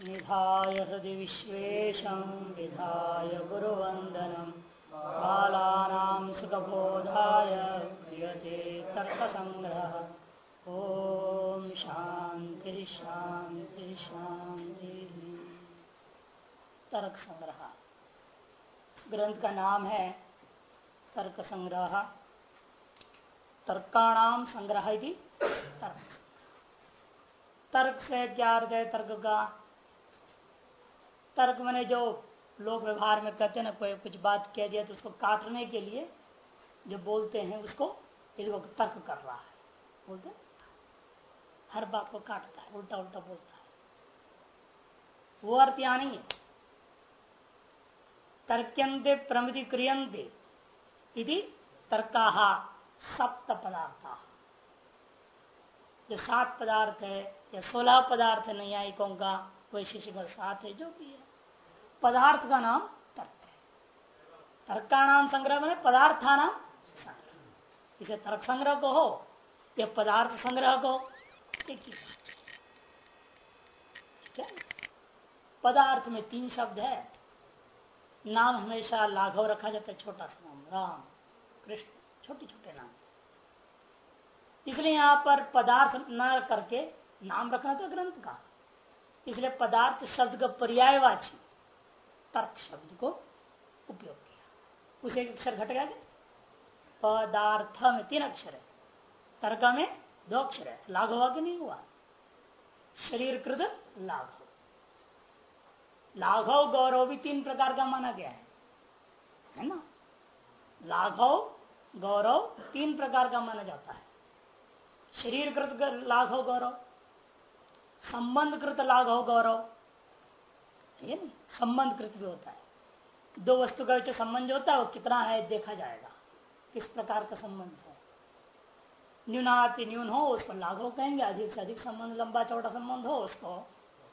निधाय हृदि विश्वेशं विधाय गुरुवन्दनं। बालानां सुखबोधाय क्रियते तर्कसङ्ग्रहः। ॐ शान्ति शान्ति, शान्तिः। तर्क संग्रह ग्रंथ का नाम है तर्क संग्रह तर्काणाम संग्रह तर्क। तर्क से क्या अर्थ है तर्क का? तर्क मैंने जो लोक व्यवहार में कहते ना, कोई कुछ बात कह दिया तो उसको काटने के लिए जो बोलते हैं, उसको इसको तर्क कर रहा है। बोलते हैं? हर बात को काटता है, उल्टा उल्टा बोलता है। वो अर्थ यहाँ नहीं है। तर्क्यंते प्रमिति क्रियंते यदि तर्का सप्त पदार्थ। जो सात पदार्थ है, या सोलह पदार्थ न्यायिकों का, वैशिष्ट सात है, जो भी है। पदार्थ का नाम तर्क। है तर्क का नाम संग्रह। में पदार्था नाम संग्रह इसे तर्क संग्रह को हो या पदार्थ संग्रह को एक ही? पदार्थ में तीन शब्द है। नाम हमेशा लाघव रखा जाता है, छोटा सा नाम। राम, कृष्ण छोटे छोटे नाम। इसलिए यहाँ पर पदार्थ न करके नाम रखना तो ग्रंथ का। इसलिए पदार्थ शब्द का पर्यायवाची। तर्क शब्द को उपयोग किया। उसे एक अक्षर घट गया पदार्थ में तीन अक्षर है। तर्क में दो अक्षर है। लाघव हुआ कि नहीं हुआ? शरीर कृत लाघव। लाघव गौरव भी तीन प्रकार का माना गया है। है ना? लाघव गौरव तीन प्रकार का माना जाता है। शरीर कृत लाघव गौरव। संबंध कृत लाघव गौरव। ये नहीं? संबंध कृत भी होता है। दो वस्तु का जो संबंध होता है वो कितना है देखा जाएगा, किस प्रकार का संबंध है। न्यूनाति न्यून हो, उसको लाघव कहेंगे, अधिक से अधिक संबंध, लंबा चौड़ा संबंध हो, उसको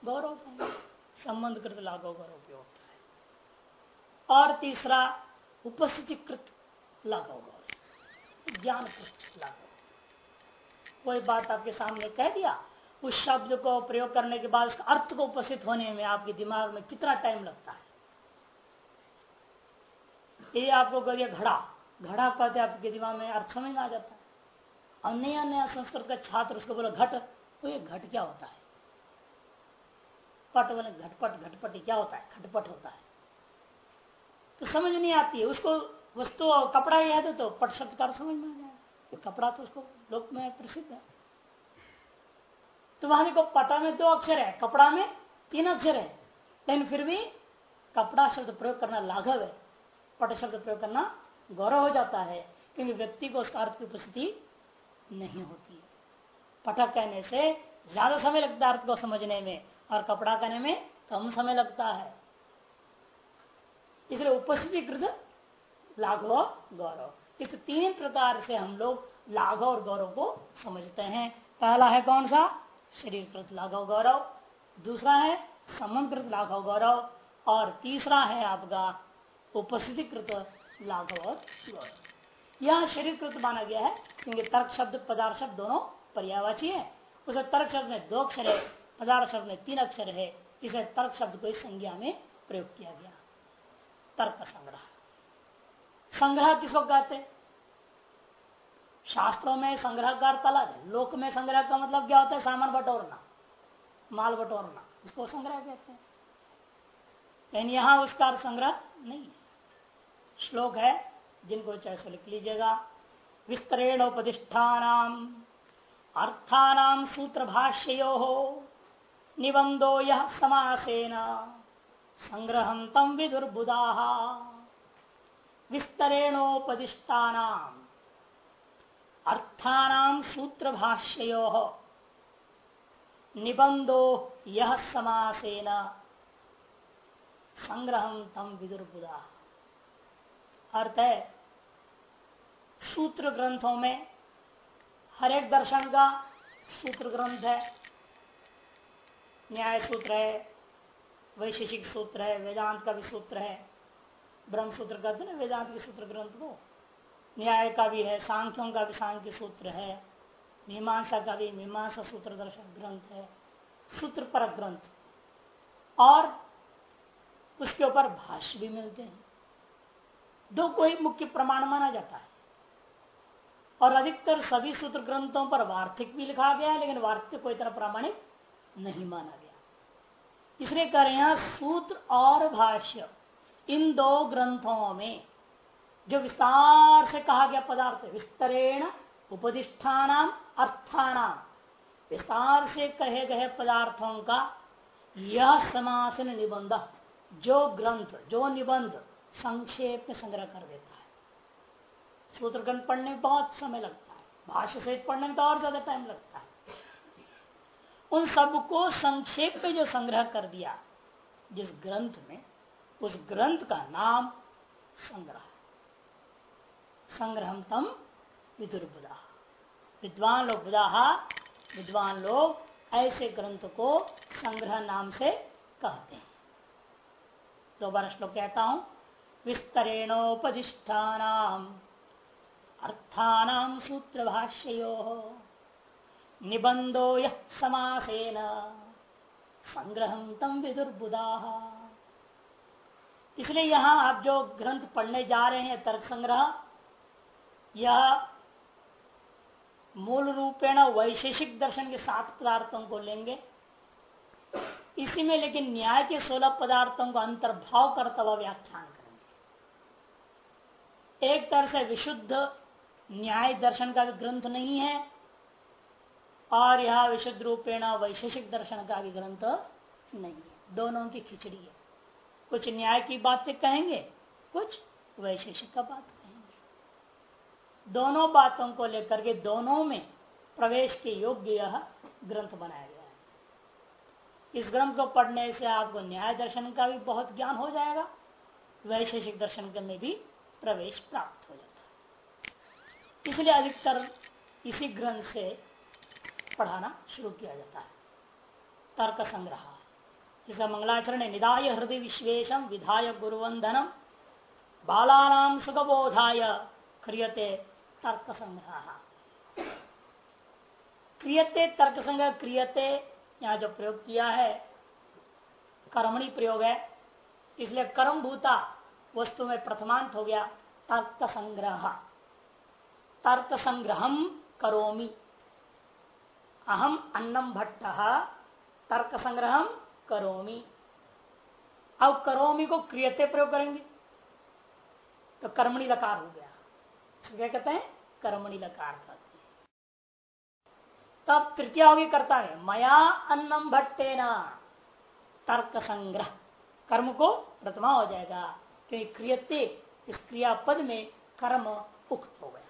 गौरव कहेंगे। संबंध कृत लाघव गौरव भी होता है। और तीसरा उपस्थिति कृत लाघव गौरव ज्ञान कृत लाघव। कोई बात आपके सामने कह दिया? उस शब्द को प्रयोग करने के बाद उसका अर्थ को उपस्थित होने में आपके दिमाग में कितना टाइम लगता है? ये आपको कह दिया घड़ा। घड़ा कहते आपके दिमाग में अर्थ समझ में आ जाता है। और नया नया संस्कृत का छात्र उसको बोला, घट। तो ये घट क्या होता है? पट बोले, घटपट घटपट क्या होता है? खटपट होता है। तो समझ नहीं आती है। उसको वस्तु कपड़ा याद है तो पट शब्द का समझ में आ जाएगा। कपड़ा तो उसको लोक में प्रसिद्ध है। तो वहाँ देखो पटा में दो अक्षर है, कपड़ा में तीन अक्षर है। लेकिन फिर भी कपड़ा शब्द प्रयोग करना लाघव है। पट शब्द प्रयोग करना गौरव हो जाता है, क्योंकि व्यक्ति को उसका अर्थ की उपस्थिति नहीं होती है। पटक कहने से ज़्यादा समय लगता है अर्थ को समझने में, और कपड़ा कहने में कम समय लगता है। इसलिए उपस्थिति कृत लाघव गौरव। इस तीन प्रकार से हम लोग लाघव और गौरव को समझते हैं। पहला है कौन सा? शरीर कृत लाघव गौरव, दूसरा है संबंध कृत लाघव गौरव, और तीसरा है आपका उपस्थिति कृत लाघव गौरव। यह शरीर कृत माना गया है, क्योंकि तर्क शब्द, पदार्थ शब्द दोनों पर्यावाची है। उसे तर्क शब्द में दो अक्षर है, पदार्थ शब्द में तीन अक्षर है, इसे तर्क शब्द को इस संज्ञा में प्रयोग किया गया। तर्क संग्रह। संग्रह किसको कहते शास्त्रों में संग्रह का अर्थ अलग है। लोक में संग्रह का मतलब क्या होता है? सामान बटोरना, माल बटोरना। उसको संग्रह कहते हैं। लेकिन यहाँ उसका संग्रह नहीं है। श्लोक है, जिनको चाहे सो लिख लीजिएगा। विस्तरेण उपदिष्ठान अर्थानाम सूत्र भाष्यो निबंधो यह समासेन। संग्रह तम विदुर्बुदा विस्तरेणोपदिष्टान अर्थानाम सूत्र भाष्यो निबंधो यह समासेन संग्रह तम विदुर्बुदा अर्थ है सूत्र ग्रंथों में हर एक दर्शन का सूत्र ग्रंथ है। न्याय सूत्र है, वैशेषिक सूत्र है, वेदांत का भी सूत्र है ब्रह्म सूत्र कहते ना, वेदांत के सूत्र ग्रंथ को। न्याय का भी है, सांख्यों का भी सांख्य सूत्र है, मीमांसा का भी मीमांसा सूत्र दर्शन ग्रंथ है, सूत्र पर ग्रंथ। और उसके ऊपर भाष्य भी मिलते हैं। दो को ही मुख्य प्रमाण माना जाता है। और अधिकतर सभी सूत्र ग्रंथों पर वार्थिक भी लिखा गया है, लेकिन वार्थिक कोई तरह प्रामाणिक नहीं माना गया। इसलिए कर यहाँ सूत्र और भाष्य इन दो ग्रंथों में जो विस्तार से कहा गया पदार्थ विस्तरेण उपदिष्ठान अर्थान विस्तार से कहे गए पदार्थों का यह समासन निबंध, जो ग्रंथ, जो निबंध संक्षेप में संग्रह कर देता है। सूत्र ग्रंथ पढ़ने में बहुत समय लगता है, भाष्य सहित पढ़ने में तो और ज़्यादा टाइम लगता है। उन सबको संक्षेप में जो संग्रह कर दिया, जिस ग्रंथ में, उस ग्रंथ का नाम संग्रह संग्रह तम विदुर्बुदा विद्वान लोग बुदाहा विद्वान लोग ऐसे ग्रंथ को संग्रह नाम से कहते हैं। दोबारा श्लोक कहता हूँ विस्तरेणोपदिष्ठान अर्थानाम सूत्र भाष्यो निबंधो यह समासेन संग्रह तम विदुर्बुदा इसलिए यहाँ आप जो ग्रंथ पढ़ने जा रहे हैं तर्क संग्रह यह मूल रूपेण वैशेषिक दर्शन के सात पदार्थों को लेंगे। इसी में लेकिन न्याय के सोलह पदार्थों को अंतर्भाव करता हुआ व्याख्यान करेंगे। एक तरह से विशुद्ध न्याय दर्शन का भी ग्रंथ नहीं है और यह विशुद्ध रूपेण वैशेषिक दर्शन का भी ग्रंथ नहीं है। दोनों की खिचड़ी है। कुछ न्याय की बातें कहेंगे, कुछ वैशेषिक का बात दोनों बातों को लेकर के दोनों में प्रवेश के योग्य यह ग्रंथ बनाया गया है। इस ग्रंथ को पढ़ने से आपको न्याय दर्शन का भी बहुत ज्ञान हो जाएगा, वैशेषिक दर्शन में भी प्रवेश प्राप्त हो जाता है। इसलिए अधिकतर इसी ग्रंथ से पढ़ाना शुरू किया जाता है। तर्क संग्रह जिसका मंगलाचरण निदाय हृदय विश्वेशम विधाय गुरुवंधनम बालानाम सुखबोधाय क्रियते तर्क संग्रह क्रियते तर्क संग्रह क्रियते यहाँ जो प्रयोग किया है, कर्मणी प्रयोग है, इसलिए कर्म भूता वस्तु में प्रथमांत हो गया तर्क संग्रह तर्क संग्रह करोमी। अहम अन्नम भट्ट तर्क संग्रह करोमी। अब करोमी को क्रियते प्रयोग करेंगे तो कर्मणि लकार हो गया। क्या कहते हैं? कर्मणि लकार तब तृतीय होगी करता है। मया अन्नम भट्टे न तर्क संग्रह। कर्म को प्रथमा हो जाएगा। क्योंकि क्रियते, इस क्रियापद में कर्म उक्त हो गया।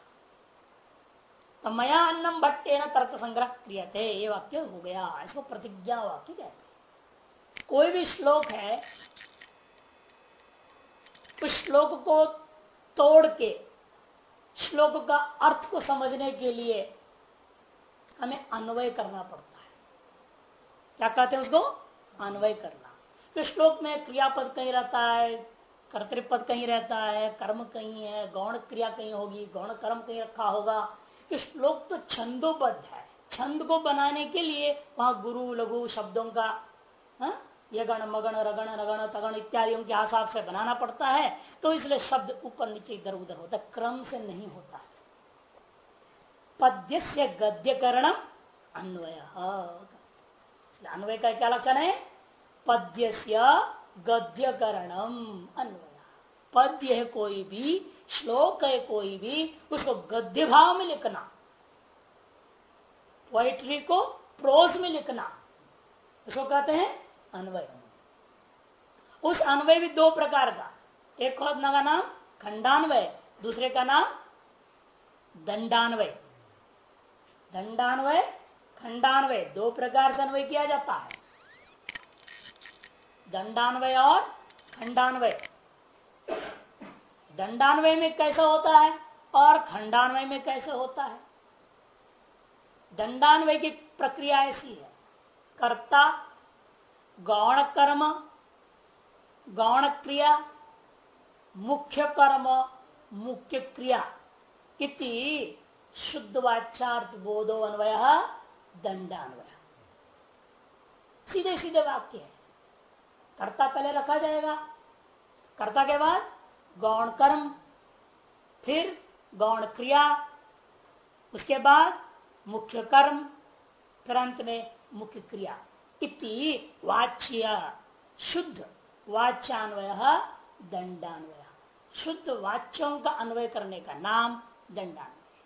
तो मया अन्नम भट्टे न तर्क संग्रह क्रियते, ये वाक्य हो गया। इसको प्रतिज्ञा वाक्य कहते हैं। कोई भी श्लोक है, उस श्लोक को तोड़ के श्लोक का अर्थ को समझने के लिए हमें अन्वय करना पड़ता है। क्या कहते हैं उसको? अन्वय करना। तो श्लोक में क्रियापद कहीं रहता है, कर्तृपद कहीं रहता है, कर्म कहीं है, गौण क्रिया कहीं होगी, गौण कर्म कहीं रखा होगा। कि श्लोक तो छंदोबद्ध है। छंद को बनाने के लिए वहाँ गुरु, लघु शब्दों का, हा? ये गण, मगण, रगण रगण, तगण इत्यादि के हिसाब से बनाना पड़ता है तो इसलिए शब्द ऊपर, नीचे, इधर, उधर होता क्रम से नहीं होता। है पद्य से गद्यकरणम अन्वय अन्वय का क्या लक्षण है? पद्य से गद्यकरणम अन्वय। पद्य है कोई भी, श्लोक है कोई भी, उसको गद्य भाव में लिखना। पोइट्री को प्रोज में लिखना। उसको कहते हैं अन्वय। उस अन्वय भी दो प्रकार का। एक का नाम, खंडान्वय। दूसरे का नाम, दंडान्वय। दंडान्वय, खंडान्वय। दो प्रकार से अन्वय किया जाता है। दंडान्वय और खंडान्वय। दंडान्वय में कैसा होता है और खंडान्वय में कैसे होता है? दंडान्वय की प्रक्रिया ऐसी है। कर्ता गौण कर्म गौण क्रिया मुख्य कर्म मुख्य क्रिया इति शुद्ध वाचार्थ बोधो अन्वय दंडान्वय सीधे सीधे वाक्य है। कर्ता पहले रखा जाएगा। कर्ता के बाद गौण कर्म फिर गौण क्रिया उसके बाद मुख्य कर्म फिर अंत में मुख्य क्रिया इति वाच्य। शुद्ध वाच्यान्वय दंडान्वय शुद्ध वाच्यों का अन्वय करने का नाम दंडान्वय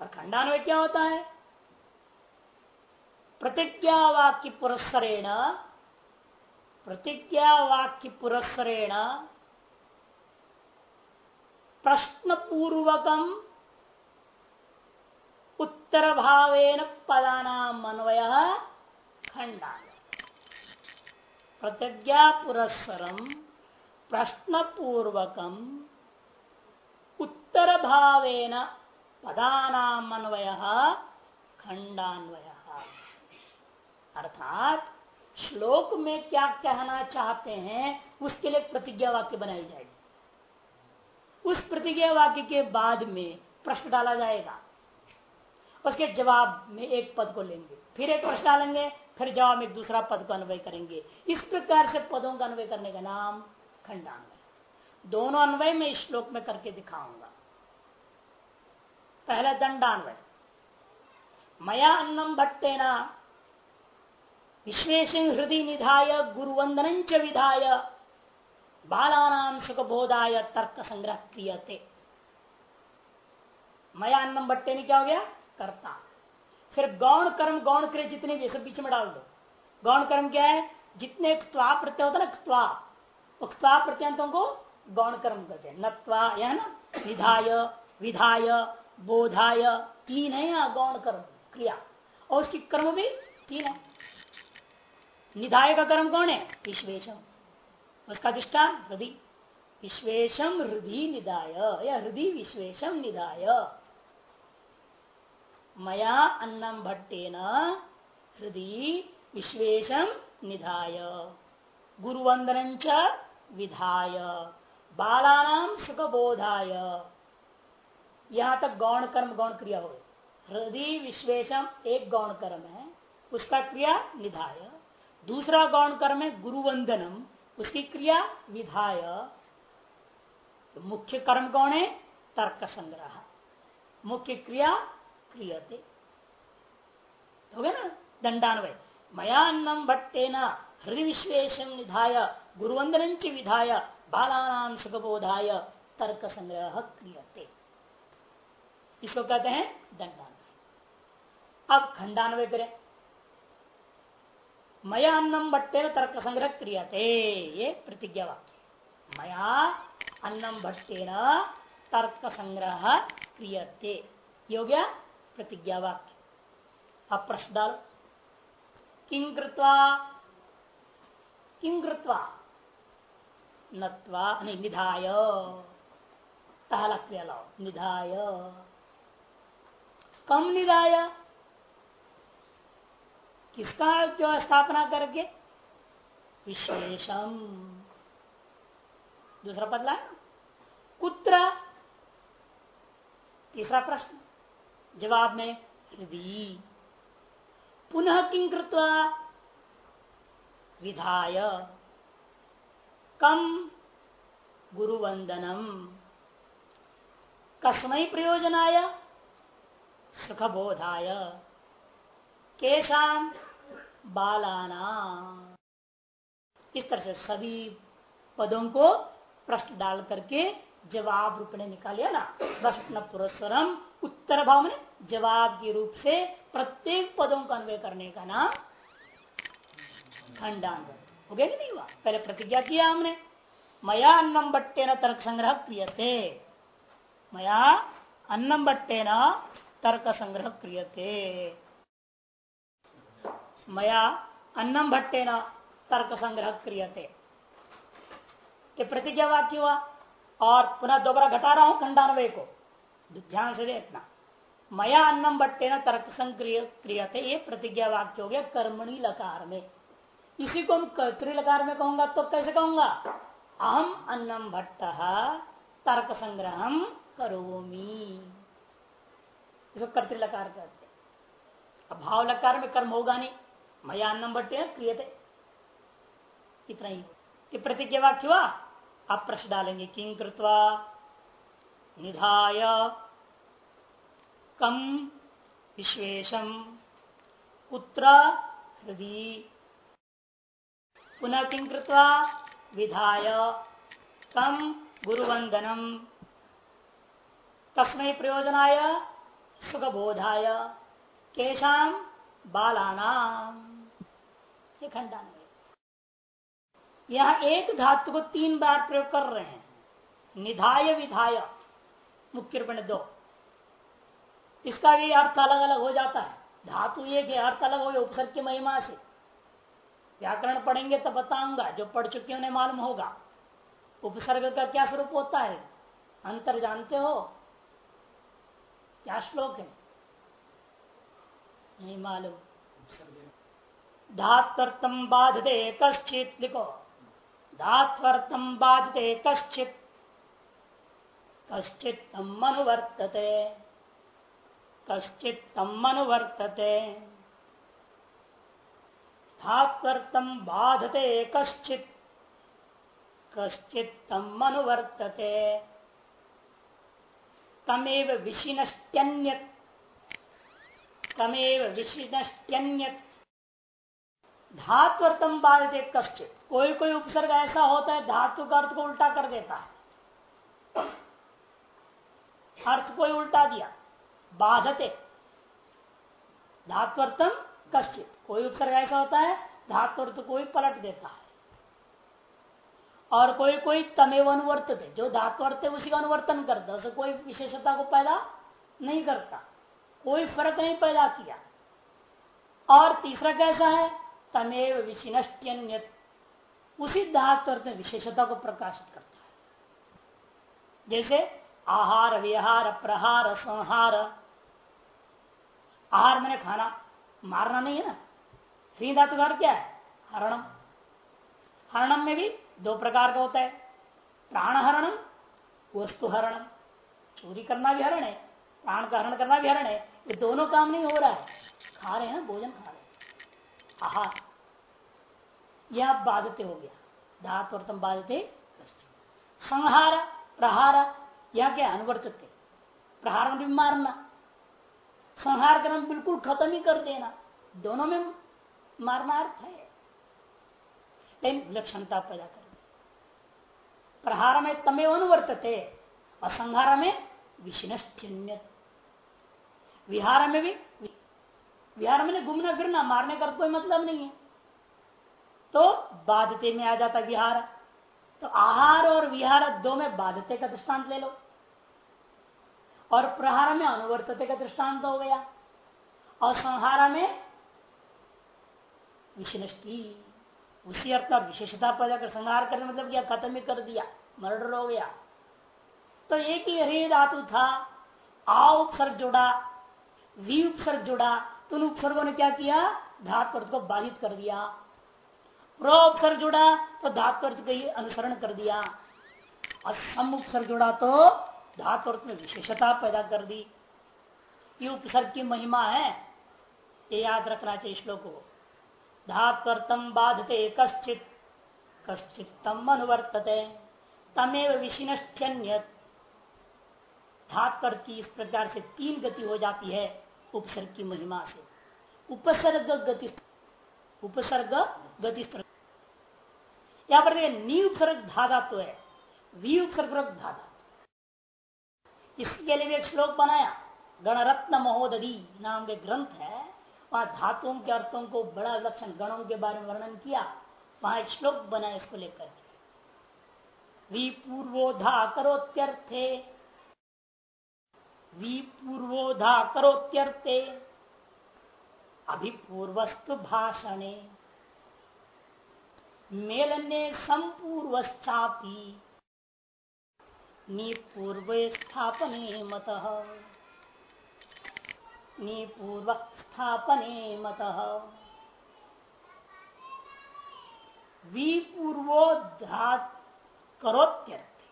और खंडान्वय क्या होता है? प्रतिज्ञा वाक्य पुरस्सरेण प्रतिज्ञा वाक्य पुरस्सरेण प्रश्न पूर्वकम उत्तर भावेन पदानाम अन्वय खंडा प्रतिज्ञा पुरस्सरम प्रश्न पूर्वकम उत्तर भावेन पदानाम अन्वय खंडान्वय अर्थात, श्लोक में क्या कहना चाहते हैं, उसके लिए प्रतिज्ञा वाक्य बनाई जाएगी। उस प्रतिज्ञा वाक्य के बाद में प्रश्न डाला जाएगा। उसके जवाब में एक पद को लेंगे। फिर एक प्रश्न डालेंगे फिर जवाब में दूसरा पद का अन्वय करेंगे। इस प्रकार से पदों का अन्वय करने का नाम खंडान्वय दोनों अन्वय में इस श्लोक में करके दिखाऊँगा। पहला दंडान्वय। मया अन्नम भट्टेना। विश्वेश हृदय निधाय गुरुवंदन च विधाय। बालानाम सुखबोधाय तर्क संग्रह क्रियते मया अन्नम भट्टे ने क्या हो गया? करता। फिर गौण कर्म गौण क्रिया जितने भी सब बीच में डाल दो। गौण कर्म क्या है? जितने क्वा प्रत्यय होता है ना क्वा क्वा प्रत्यंतों को गौण कर्म कहते हैं। नत्वा या ना? विधाय विधाय, बोधाय, तीन है या गौण कर्म, क्रिया। और उसकी कर्म भी तीन है। निधाय का कर्म कौन है? विश्वेशम। उसका दृष्टान हृदय। विश्वेशम हृदय निधाय। या हृदय विश्वेशम निधाय। मया अन्नम भट्टेन हृदय विश्वेशम निधाय। गुरुवंदन विधाय। बालानाम सुखबोधाय। यहाँ तक गौण कर्म, गौण क्रिया हो हृदय विश्वेशम एक गौण कर्म है, उसका क्रिया निधाय। दूसरा गौण कर्म है गुरुवंदनम उसकी क्रिया विधाय। तो मुख्य कर्म कौन है? तर्क संग्रह मुख्य क्रिया क्रियते। हो गया ना? दंडान्वय। मया अन्नम भट्टेन हृदय विश्वेशम निधाय गुरुवंदन च विधाय बालानाम सुखबोधाय तर्क संग्रह क्रियते इसको कहते हैं दंडान्वय। अब खंडान्वय करें। मया अन्नम भट्टे तर्क संग्रह क्रियते, ये प्रतिज्ञा वाक्य मया अन्नम भट्टे तर्क संग्रह क्रियते। ये प्रतिज्ञा वाक्य अब प्रश्न डालो। किं कृत्वा? किं कृत्वा? नत्वा नहीं निधाय। पहला क्रिया लाओ। निधाय। कम निधाय। किसका जो स्थापना करके? विशेषम। दूसरा बदला कुत्र? तीसरा प्रश्न। जवाब में हृदय पुनः किं कृत्वा? विधाय। कम गुरुवंदनम कस्मय प्रयोजनाय? सुखबोधाय। केशाम बालाना। इस तरह से सभी पदों को प्रश्न डाल करके जवाब रूप में निकालिया ना। प्रश्न पुरस्वरम उत्तर भाव में जवाब के रूप से प्रत्येक पदों का अन्वय करने का नाम खंडान हो गया नहीं हुआ? पहले प्रतिज्ञा किया हमने। मया अन्नम बट्टे न तर्क संग्रह क्रियते। मया अन्नम बट्टे न तर्क संग्रह क्रियते। मया अन्नम भट्टे न तर्क संग्रह क्रियते। ये प्रतिज्ञा वाक्य हुआ। और पुनः दोबारा घटा रहा हूँ खंडान्वय को। ध्यान से देखना मया अन्नम बट्टे न तर्क संक्रिय क्रियते ये प्रतिज्ञा वाक्य हो गया कर्मणि लकार में इसी को हम लकार में कहूँगा तो कैसे कहूँगा? अहम अन्नम भट्ट तर्क संग्रह करोमी। इसको कर्तृलकार कहते अब भाव लकार में कर्म होगा नहीं। मया अन्नम भट्टे क्रियते। इतना ही। ये प्रतिज्ञा वाक्य हुआ? आप प्रश्न डालेंगे किंग कृत्वा? निधाय कम विश्वेशम कुत्र हृदय पुनः किं कृत्वा? विधाय। तम गुरुवंदनम तस्मय प्रयोजनाय सुखबोधाय केशाम खंडान यह एक धातु को तीन बार प्रयोग कर रहे हैं। निधाय, विधाय। मुख्य रूप दो। इसका भी अर्थ अलग अलग हो जाता है। धातु एक है, अर्थ अलग हो गया, उपसर्ग की महिमा से। व्याकरण पढ़ेंगे तो बताऊँगा, जो पढ़ चुके उन्हें मालूम होगा। उपसर्ग का क्या स्वरूप होता है? अंतर जानते हो? क्या श्लोक है? नहीं मालूम। धात्वर्थम बाधते कश्चित, लिखो। धात्वर्थम बाधते कश्चित। कश्चित अनुवर्तते। कश्चित अनुवर्तते। धात्वर्थम बाधते कश्चित। कश्चित अनुवर्तते। तमेव विशिनष्ट्यन्य तमेव विशिनष्ट्यन्य धात्वर्थम बाधते कश्चित। कोई कोई उपसर्ग ऐसा होता है, धातु का अर्थ को उल्टा कर देता है। अर्थ कोई उल्टा दिया। बाधते। धात्वर्थम कश्चित। कोई उपसर्ग ऐसा होता है धात्वर्थ कोई पलट देता है। और कोई कोई तमेव अनुवर्तते जो धात्वर्थ है, उसी का अनुवर्तन करता है कोई विशेषता को पैदा नहीं करता। कोई फ़र्क नहीं पैदा किया। और तीसरा कैसा है? तमेव विशिनष्ट्यन्य उसी धात्वर्थ विशेषता को प्रकाशित करता है। जैसे आहार, विहार, प्रहार, संहार आहार मैंने खाना। मारना नहीं है ना? ह्री धातु घर क्या है? हरणम। हरणम में भी दो प्रकार का होता है। प्राण हरणम वस्तु हरणम चोरी करना भी हरण है, प्राण का हरण करना भी हरण है। ये दोनों काम नहीं हो रहा है। खा रहे हैं, भोजन खा रहे हैं। आहार यह बाधते हो गया। धात और तम बाधते संहार, प्रहार, यह क्या अनुवर्तित प्रहार में भी मारना। संहार करना बिल्कुल खत्म ही कर देना। दोनों में मारना अर्थ है। लेकिन विलक्षणता पैदा कर। प्रहार में तमेव अनुवर्तते और संहार में विशिनष्ठन्य विहार में भी विहार में घूमना फिरना, मारने का कोई मतलब नहीं है। तो बाधते में आ जाता विहार। तो आहार और विहार दो में बाधते का दृष्टांत ले लो। और प्रहार में अनुवर्तते का दृष्टांत हो गया। और संहार में विशिष्टि उसी अर्थ विशेषता पैदा कर संहार करने मतलब क्या? खत्म ही कर दिया, मर्डर हो गया। तो एक ही हरे धातु था, आ उपसर्ग जुड़ा, वी उपसर्ग जुड़ा तो उन उपसर्गों ने क्या किया? धातु को बाधित कर दिया। प्रो उपसर्ग जुड़ा तो धातु अर्थ का अनुसरण कर दिया। और सम उपसर्ग जुड़ा तो धातु अर्थ में विशेषता पैदा कर दी। ये उपसर्ग की महिमा है। ये याद रखना चाहिए श्लोक को। धात्वर्थम बाधते कश्चित कश्चित तम अनुवर्तते, तमेव विशिनष्ठन्य धात्वर की इस प्रकार से तीन गति हो जाती है उपसर्ग की महिमा से। उपसर्ग गति उपसर्ग गति यहाँ पर नी उपसर्ग धाधा तो है। वी उपसर्ग धाधा इसके लिए भी एक श्लोक बनाया। गणरत्न महोदधि नाम के ग्रंथ है। वहाँ धातुओं के अर्थों को बड़ा लक्षण गणों के बारे में वर्णन किया। वहाँ एक श्लोक बनाया इसको लेकर के। विपूर्वोधा करोत्यर्थे विपूर्वोधा करोत्यर्थे अभिपूर्वस्तु भाषणे। मेलने संपूर्वश्चापी। निपूर्व स्थापने मत निपूर्व स्थापने मत विपूर्वोधात करोत्यर्थ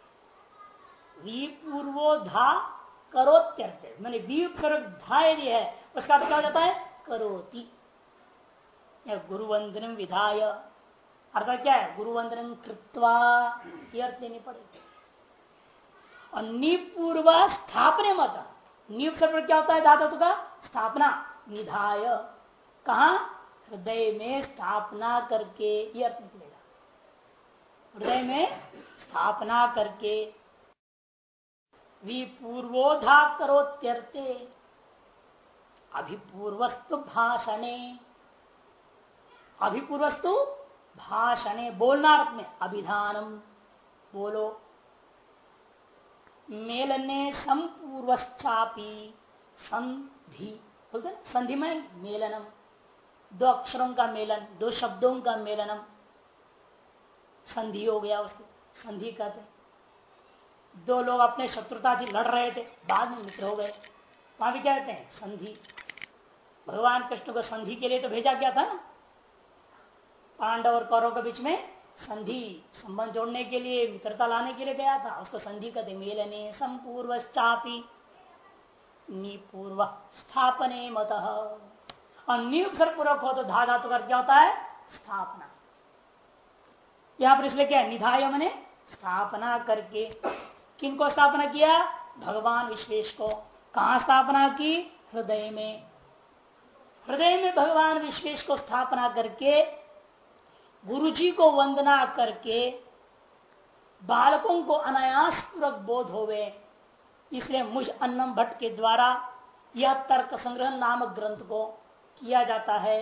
विपूर्वोधा करोत्यर्थ मैंने विपसर्ग धा यदि है, उसका क्या हो जाता है? करोति। या गुरुवंदन विधाय। अर्थात क्या है? गुरु वंदन कृत्वा। ये अर्थ देनी पड़ेगी। और निपूर्व स्थापने मत। नीव पर क्या होता है? धातु का स्थापना। निधाय। कहा? हृदय में स्थापना करके ये अर्थ निकलेगा। हृदय में स्थापना करके। विपूर्वोधा करोत्यर्थे अभिपूर्वस्तु भाषणे। अभिपूर्वस्तु भाषणे। बोलना अर्थ में अभिधानम। बोलो। मेलने संपूर्वश्चापी संधि। बोलते ना? संधि में मेलनम। दो अक्षरों का मेलन, दो शब्दों का मेलनम। संधि हो गया उसको। संधि कहते हैं। दो लोग अपने शत्रुता थी लड़ रहे थे, बाद में मित्र हो गए। वहाँ भी क्या कहते हैं? संधि। भगवान कृष्ण को संधि के लिए तो भेजा गया था ना? पांडव और कौरव के बीच में संधि, संबंध जोड़ने के लिए, मित्रता लाने के लिए गया था। उसको संधि कहते मेलने संपूर्व चापी निपूर्व स्थापने मत। और नियुक्त पूर्वक हो तो धा धातु कर क्या होता है? स्थापना। यहाँ पर इसलिए क्या निधाय मैंने स्थापना करके। किनको स्थापना किया? भगवान विश्वेश को। कहा स्थापना की? हृदय में। हृदय में भगवान विश्वेश को स्थापना करके गुरु जी को वंदना करके बालकों को अनायास पूर्वक बोध होवे, इसलिए मुझ अन्नम भट्ट के द्वारा यह तर्क संग्रह नामक ग्रंथ को किया जाता है।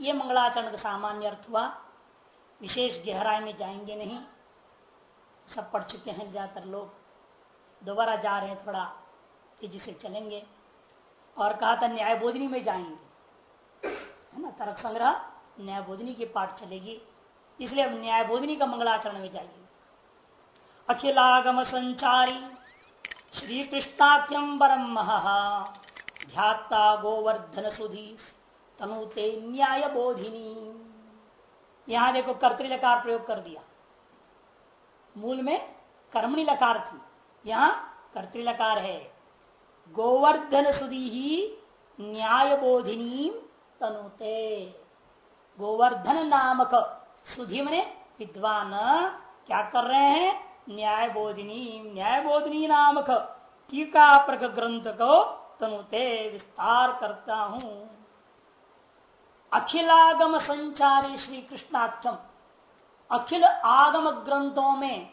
यह मंगलाचरण का सामान्य अर्थ हुआ। विशेष गहराई में जाएँगे नहीं। सब पढ़ चुके हैं ज़्यादातर लोग। दोबारा जा रहे हैं थोड़ा तेज़ी से चलेंगे। और कहा था न्याय बोधनी में जाएँगे। है ना, तर्क संग्रह न्याय बोधनी की पाठ चलेगी, इसलिए अब न्याय बोधनी का मंगलाचरण में जाएँगे अखिलागम संचारी श्री कृष्णाख्यम परम ध्याता गोवर्धन सुधी तनुते न्याय बोधिनी यहाँ देखो कर्तलकार प्रयोग कर दिया। मूल में कर्मणी लकार थी। यहाँ कर्तलकार है। गोवर्धन सुधी ही न्याय बोधिनी तनुते गोवर्धन नामक सुधी मने विद्वान, क्या कर रहे हैं? न्याय बोधिनी न्याय बोधिनी नामक टीका प्रक ग्रंथ को तनुते विस्तार करता हूँ। अखिलागम संचारी श्री कृष्णाख्यम अखिल आगम ग्रंथों में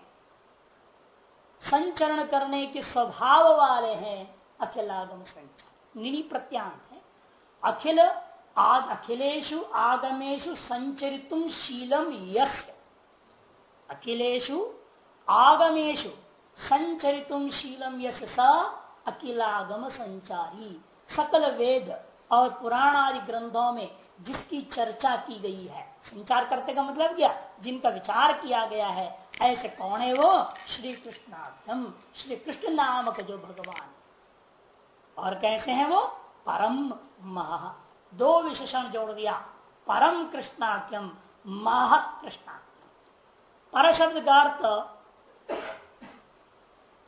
संचरण करने के स्वभाव वाले हैं अखिल आगम संचार। निनी प्रत्यांत है। अखिल आग अखिलेशु आगमेशु संचरितुम शीलम यश अखिलेशु आगमेशु संचरितुम शीलम यश स अखिलागम संचारी सकल वेद और पुराण आदि ग्रंथों में जिसकी चर्चा की गई है, संचार करते का मतलब क्या? जिनका विचार किया गया है, ऐसे कौन है वो? श्री कृष्णार्थम श्री कृष्ण नामक जो भगवान। और कैसे हैं वो? परम महा। दो विशेषण जोड़ दिया। परम कृष्णाख्यम मह कृष्णाख्यम पर शब्द का अर्थ,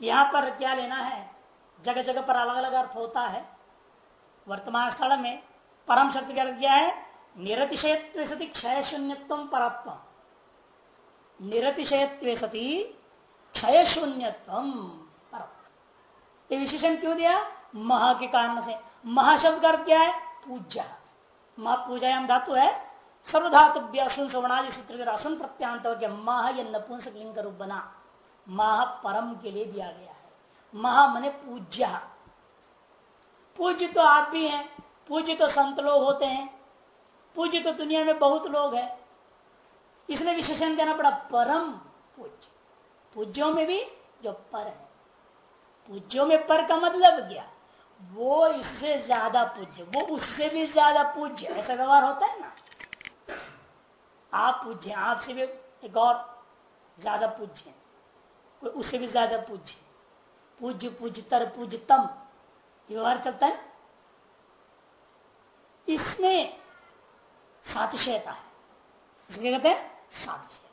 यहाँ पर क्या लेना है? जगह जगह पर अलग अलग अर्थ होता है। वर्तमान स्थल में परम शब्द का अर्थ क्या है? निरतिशयत्व सती क्षय शून्यत्व परत्व। निरतिशयत्व सती क्षय शून्यत्व परत्व। ये विशेषण क्यों दिया? महा के कारण से। महाशब्द का अर्थ क्या है? पूज्य। महा पूजा धातु है सर्वधातुभ्य सूत्र असुन प्रत्यांत महा या नपुंसक लिंग रूप बना महा परम के लिए दिया गया है। महा मने पूज्य। पूज्य तो आप भी हैं, पूज्य तो संत लोग होते हैं, पूज्य तो दुनिया में बहुत लोग हैं। इसलिए विशेषण देना पड़ा, परम पूज्य। पूज्यों में भी जो पर है। पूज्यों में पर का मतलब क्या वो इससे ज़्यादा पूज्य, वो उससे भी ज़्यादा पूज्य, ऐसा व्यवहार होता है ना? आप पूज्य, आपसे भी एक और ज़्यादा पूज्य कोई उससे भी ज़्यादा पूज्य पूज्य, पूज्यतर, पूज्यतम व्यवहार चलता है इसमें सातिशयता है। इसमें कहते हैं? सातिशय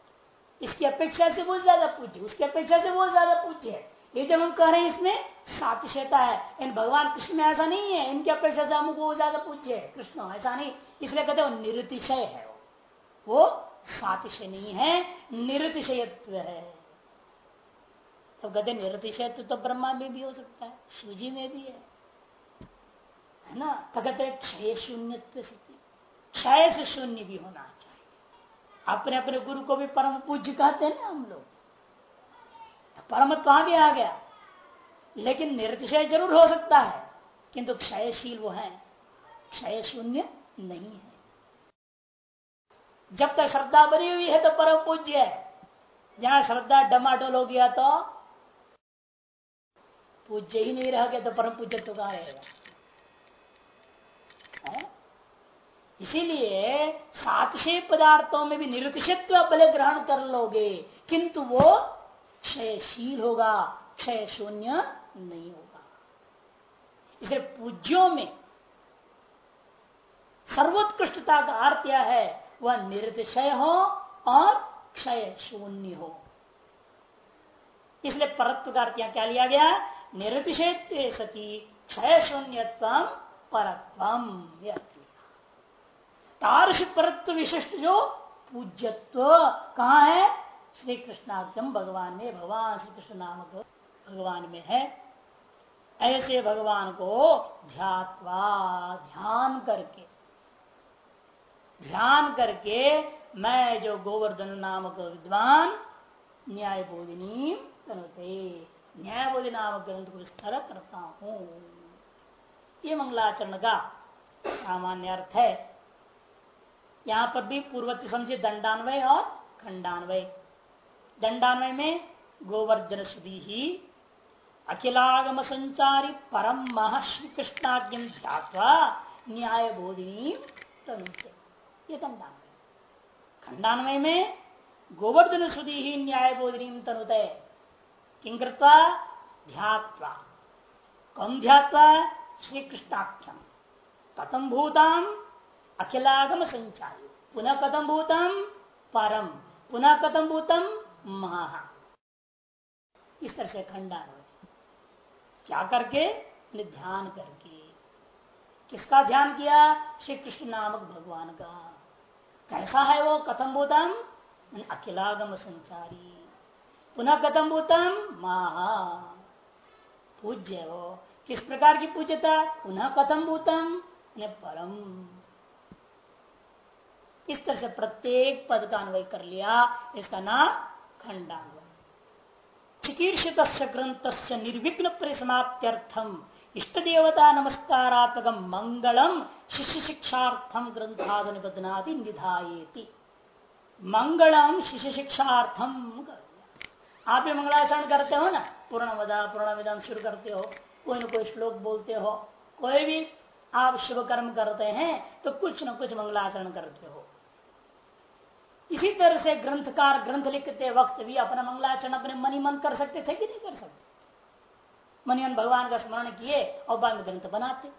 इसकी अपेक्षा से बहुत ज़्यादा पूज्य, उसकी अपेक्षा से बहुत ज़्यादा पूज्य है। ये जब हम कह रहे हैं इसमें सातिशयता है। इन भगवान कृष्ण में ऐसा नहीं है। इनकी अपेक्षा से हमको ज़्यादा है कृष्ण। ऐसा नहीं। इसलिए कहते हैं निरतिशय है वो। वो सातिशय नहीं है, निरतिशयत्व है। तो कहते निरतिशयत्व तो ब्रह्मा में भी हो सकता है, शिवजी में भी है। है ना? तो कहते क्षय शून्य क्षय से शून्य भी होना चाहिए। अपने अपने गुरु को भी परम पूज्य कहते हैं ना हम लोग। परम वहाँ भी आ गया? लेकिन निर्तिशय ज़रूर हो सकता है, किंतु क्षयशील वो है। क्षय शून्य नहीं है। जब तक श्रद्धा बनी हुई है तो परम पूज्य है। जहाँ श्रद्धा डमाडोल हो गया तो पूज्य ही नहीं रह गया तो परम पूज्य तो कहा रहेगा? इसीलिए सातशे पदार्थों में भी निरुतिशत्व बल ग्रहण कर लोगे, किंतु वो क्षयशील होगा क्षय शून्य नहीं होगा। इसलिए पूज्यों में सर्वोत्कृष्टता का अर्थ यह है, वह निर्तिशय हो और क्षय शून्य हो। इसलिए परत्व का अर्थ क्या लिया गया? निरतिशय सती, क्षय शून्यत्व परत्वम तारस परत्व विशिष्ट जो पूज्यत्व, कहा है? श्री कृष्णाख्यम भगवान में, भगवान श्री कृष्ण नामक भगवान में है। ऐसे भगवान को ध्यात्वा, ध्यान करके ध्यान करके मैं जो गोवर्धन नामक विद्वान न्याय बोधिनी करते न्याय बोधि नामक ग्रंथ को स्तर करता हूँ। ये मंगलाचरण का सामान्य अर्थ है। यहाँ पर भी पूर्वत समझे दंडान्वय और खंडान्वय। दंडान्वय में गोवर्धन सुधी ही अखिलागम संचारी परम महश्री कृष्णाज्ञ ध्यात्वा न्याय बोधिनी तनुते। ये दंडान्वय। खंडान्वय में गोवर्धन सुधी ही न्याय बोधिनी तनुते। किंकृत्वा ध्यात्वा। कम ध्यात्वा? श्री कृष्णाख्यम कथम भूताम अखिलागम संचारी। पुनः कथम भूतम परम। पुनः कथम भूतम महा। इस तरह से खंडान क्या करके? ध्यान करके। किसका ध्यान किया? श्री कृष्ण नामक भगवान का। कैसा है वो कथम भूतम? अखिलागम संचारी। पुनः कथम भूतम? महा। पूज्य हो। किस प्रकार की पूज्यता? पुनः कथम भूतम? परम। इस तरह से प्रत्येक पद का अन्वय कर लिया। इसका नाम खंडान्वय चिकीर्षित ग्रंथ से निर्विघ्न परिसमाप्त्यर्थम इष्ट देवता नमस्कारात्मक मंगलम शिष्य शिक्षार्थम ग्रंथाद निबदनादि निधाएति मंगलम शिष्य शिक्षार्थम आप भी मंगलाचरण करते हो ना? पूर्ण पूर्ण पूर्णविदम शुरू करते हो। कोई ना कोई श्लोक बोलते हो। कोई भी आप शुभ कर्म करते हैं तो कुछ न कुछ मंगलाचरण करते हो। इसी तरह से ग्रंथकार ग्रंथ लिखते वक्त भी अपना मंगलाचरण अपने मनी मन कर सकते थे कि नहीं कर सकते? मनियन भगवान का स्मरण किए और बाद ग्रंथ बनाते।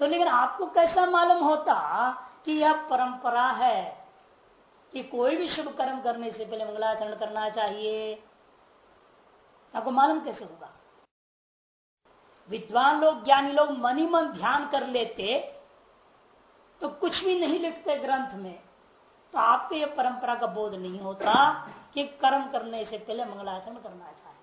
तो लेकिन आपको कैसा मालूम होता कि यह परंपरा है कि कोई भी शुभ कर्म करने से पहले मंगलाचरण करना चाहिए? आपको मालूम कैसे होगा? विद्वान लोग, ज्ञानी लोग मनी मन ध्यान कर लेते तो कुछ भी नहीं लिखते ग्रंथ में। तो आपको यह परंपरा का बोध नहीं होता कि कर्म करने से पहले मंगलाचरण करना चाहिए।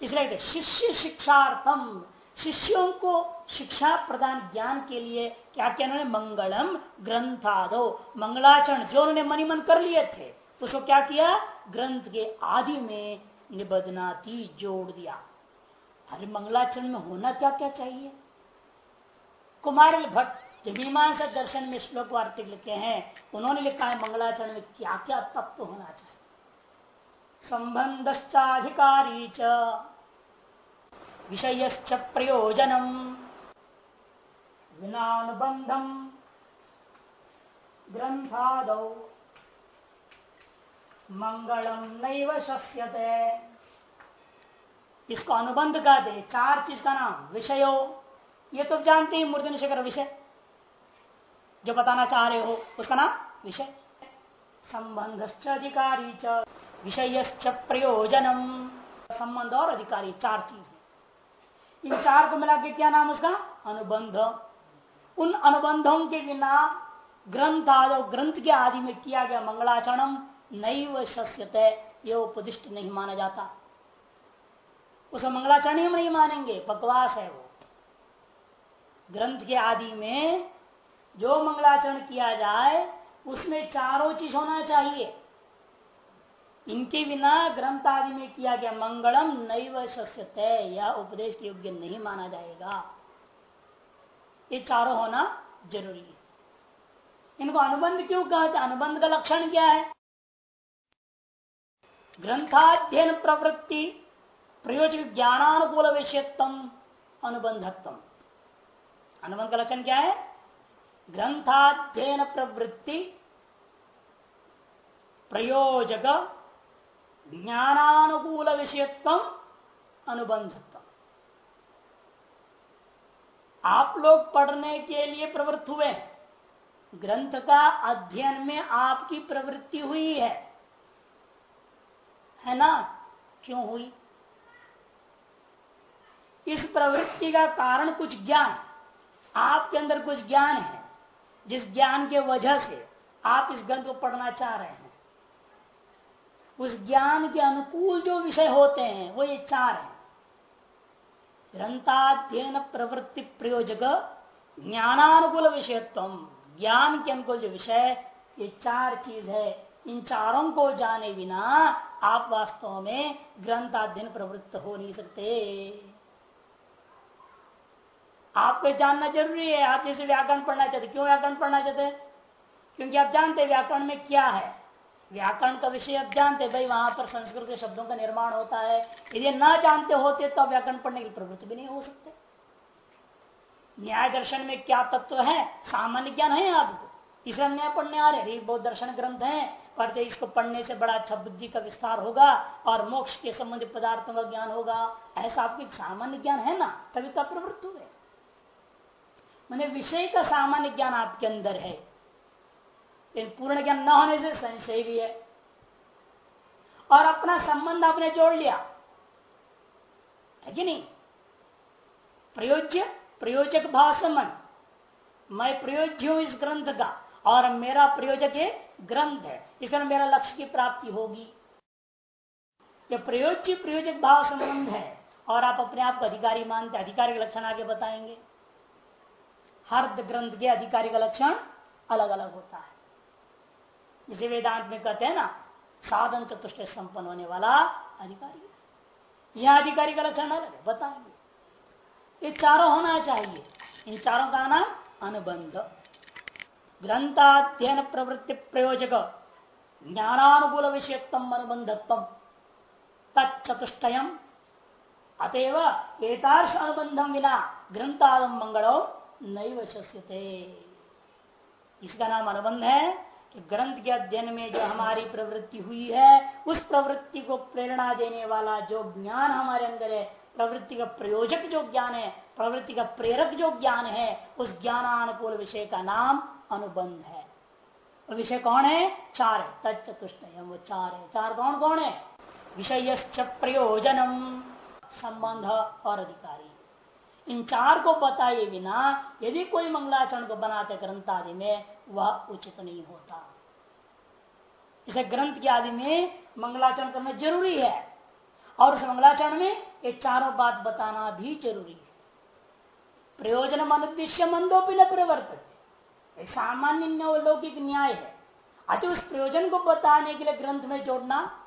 इसलिए शिष्य शिक्षार्थम, शिष्यों को शिक्षा प्रदान ज्ञान के लिए क्या क्या उन्होंने मंगलम ग्रंथादो। मंगलाचरण जो उन्होंने मनीमन कर लिए थे, उसको क्या किया? ग्रंथ के आदि में निबदनाती जोड़ दिया। अरे मंगलाचरण में होना क्या क्या चाहिए? कुमार भट्ट जो मीमांसा दर्शन में श्लोक वार्तिक लिखे हैं, उन्होंने लिखा है, मंगलाचरण में क्या क्या तत्व होना चाहिए? संबंधाधिकारी च विषय प्रयोजनम विनानुबंधम ग्रंथाद मंगलम नैव शस्यते इसको अनुबंध का दे, चार चीज़ का नाम, विषयो। ये तो जानते ही मूर्ति निशेखर विषय। जो बताना चाह रहे हो, उसका नाम विषय। संबंध अधिकारी च विषय प्रयोजनम। संबंध और अधिकारी, चार चीज़ इन चार को मिला के क्या नाम उसका? अनुबंध। उन अनुबंधों के बिना ग्रंथ आदि ग्रंथ के आदि में किया गया मंगलाचरणम नैव शस्यते, ये उपदिष्ट नहीं माना जाता। उसे मंगलाचरण हम नहीं मानेंगे, बकवास है वो। ग्रंथ के आदि में जो मंगलाचरण किया जाए, उसमें चारों चीज़ होना चाहिए। इनके बिना ग्रंथ आदि में किया गया मंगलम नैव शस्यते या उपदेश योग्य नहीं माना जाएगा। ये चारों होना ज़रूरी है। इनको अनुबंध क्यों कहते अनुबंध का लक्षण क्या है? ग्रंथाध्ययन प्रवृत्ति, प्रयोजक ज्ञानानुकूल विषयत्म अनुबंधत्व। अनुबंध का लक्षण क्या है? ग्रंथाध्ययन प्रवृत्ति, प्रयोजक, ज्ञानानुकूल विषयत्व, अनुबंधत्व। आप लोग पढ़ने के लिए प्रवृत्त हुए ग्रंथ का अध्ययन में आपकी प्रवृत्ति हुई है। है ना? क्यों हुई? इस प्रवृत्ति का कारण कुछ ज्ञान आपके अंदर कुछ ज्ञान है। जिस ज्ञान के वजह से आप इस ग्रंथ को पढ़ना चाह रहे हैं, उस ज्ञान के अनुकूल जो विषय होते हैं, वो ये चार हैं। ग्रंथाध्ययन प्रवृत्ति प्रयोजक ज्ञानानुकूल विषयत्व ज्ञान के अनुकूल जो विषय, ये चार चीज़ है। इन चारों को जाने बिना आप वास्तव में ग्रंथ अध्ययन प्रवृत्त हो नहीं सकते। आपको जानना ज़रूरी है, आप जैसे व्याकरण पढ़ना चाहते क्यों व्याकरण पढ़ना चाहते क्योंकि आप जानते व्याकरण में क्या है। व्याकरण का विषय आप जानते भाई, वहाँ पर संस्कृत के शब्दों का निर्माण होता है। यदि ना जानते होते तो व्याकरण पढ़ने की प्रवृत्ति भी नहीं हो सकते। न्याय दर्शन में क्या तत्व है? सामान्य ज्ञान है आपको। इसे हम न्याय पढ़ने आ रहे हैं। बहुत दर्शन ग्रंथ है। पढ़ते इसको पढ़ने से बड़ा अच्छा बुद्धि का विस्तार होगा और मोक्ष के संबंधित पदार्थों का ज्ञान होगा। ऐसा आपकी सामान्य ज्ञान है ना, तभी तो प्रवृत्त हुए। मैंने विषय का सामान्य ज्ञान आपके अंदर है। लेकिन पूर्ण ज्ञान न होने से संशय भी है। और अपना संबंध आपने जोड़ लिया। है कि नहीं? प्रयोज्य, प्रयोजक भाव संबंध मैं प्रयोज्य हूँ इस ग्रंथ का, और मेरा प्रयोजक ये ग्रंथ है। इसमें मेरा लक्ष्य की प्राप्ति होगी। यह प्रयोज्य, प्रयोजक भाव संबंध है, और आप अपने आप को अधिकारी मानते अधिकारी का लक्षण आगे बताएँगे। हर ग्रंथ के अधिकारी का लक्षण अलग अलग होता है। जिसे वेदांत में कहते हैं ना, साधन चतुष्ट संपन्न होने वाला अधिकारी यह अधिकारी का लक्षण अलग है बताएँगे ये चारों होना चाहिए। इन चारों का नाम अनुबंध। ग्रंथाध्ययन प्रवृत्ति प्रयोजक। ज्ञानानुकूल विषयत्म अनुबंधत्व। तत्चतुष्टयम अतएव एतार्श अनुबंधम विना ग्रंथादम मंगलो शस्यते इसका नाम अनुबंध है कि ग्रंथ के अध्ययन में जो हमारी प्रवृत्ति हुई है, उस प्रवृत्ति को प्रेरणा देने वाला जो ज्ञान हमारे अंदर है, प्रवृत्ति का प्रयोजक जो ज्ञान है, प्रवृत्ति का प्रेरक जो ज्ञान है, उस ज्ञानानुकूल विषय का नाम अनुबंध है। और विषय कौन है? चार है। तत्चतुष्ट वो चार है। चार कौन कौन है? विषय प्रयोजनम। संबंध और अधिकारी। इन चार को बताए बिना यदि कोई मंगलाचरण को बनाते ग्रंथ आदि में, वह उचित नहीं होता। इसे ग्रंथ के आदि में मंगलाचरण करना ज़रूरी है। और उस मंगलाचरण में ये चारों बात बताना भी ज़रूरी है। प्रयोजन अनुद्देश्य मंदोपि न परिवर्तित। सामान्य लौकिक न्याय है। अति उस प्रयोजन को बताने के लिए ग्रंथ में जोड़ना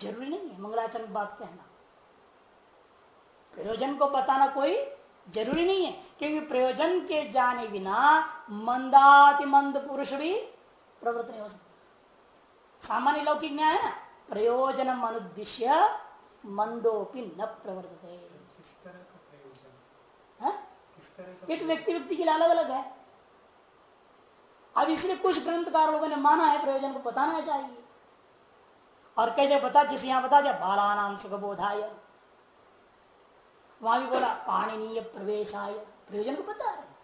ज़रूरी नहीं है। मंगलाचरण बात कहना। प्रयोजन को बताना कोई ज़रूरी नहीं है क्योंकि प्रयोजन के जाने बिना मंदाति मंद पुरुष भी प्रवृत्त नहीं हो सकता। सामान्य लौकिक न्याय है ना? प्रयोजन अनुद्देश्य मंदोपि न प्रवर्त एक व्यक्ति व्यक्ति के लिए अलग अलग है। अब इसलिए कुछ ग्रंथकार लोगों ने माना है प्रयोजन को बताना चाहिए। और कैसे बता जिसे यहाँ बता दिया बालानाम सुख बोधाय वहाँ भी बोला पाणनीय प्रवेशाय। प्रयोजन को बता रहे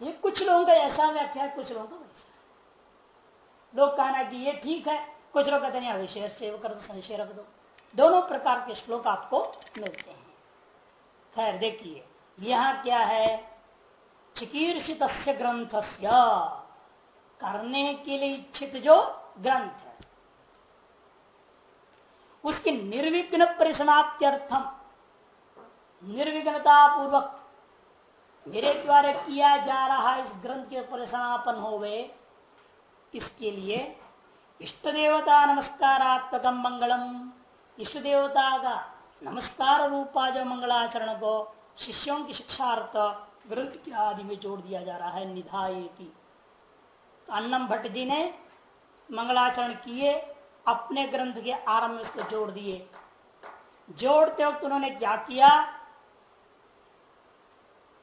ये कुछ लोगों का ऐसा व्याख्या है, कुछ लोगों का वैसा लोग कहना कि ये ठीक है, कुछ लोग कहते हैं विशेष सेव कर दो संशय रख दो। दोनों प्रकार के श्लोक आपको मिलते हैं। खैर, देखिए, यहाँ क्या है? चिकीर्षित ग्रंथ करने के लिए इच्छित जो ग्रंथ है। उसकी निर्विघ्न परिसमाप्त्यर्थम। निर्विघ्नता पूर्वक मेरे द्वारा किया जा रहा इस ग्रंथ के परिसमापन हो गए इसके लिए इष्ट देवता नमस्कारात्मक मंगलम। इष्ट देवता का नमस्कार रूपा जो मंगलाचरण को शिष्यों की शिक्षार्थ ग्रंथ के आदि में जोड़ दिया जा रहा है निधाए तो अन्नम भट्ट जी ने मंगलाचरण किए अपने ग्रंथ के आरंभ में उसको जोड़ दिए। जोड़ते वक्त उन्होंने क्या किया?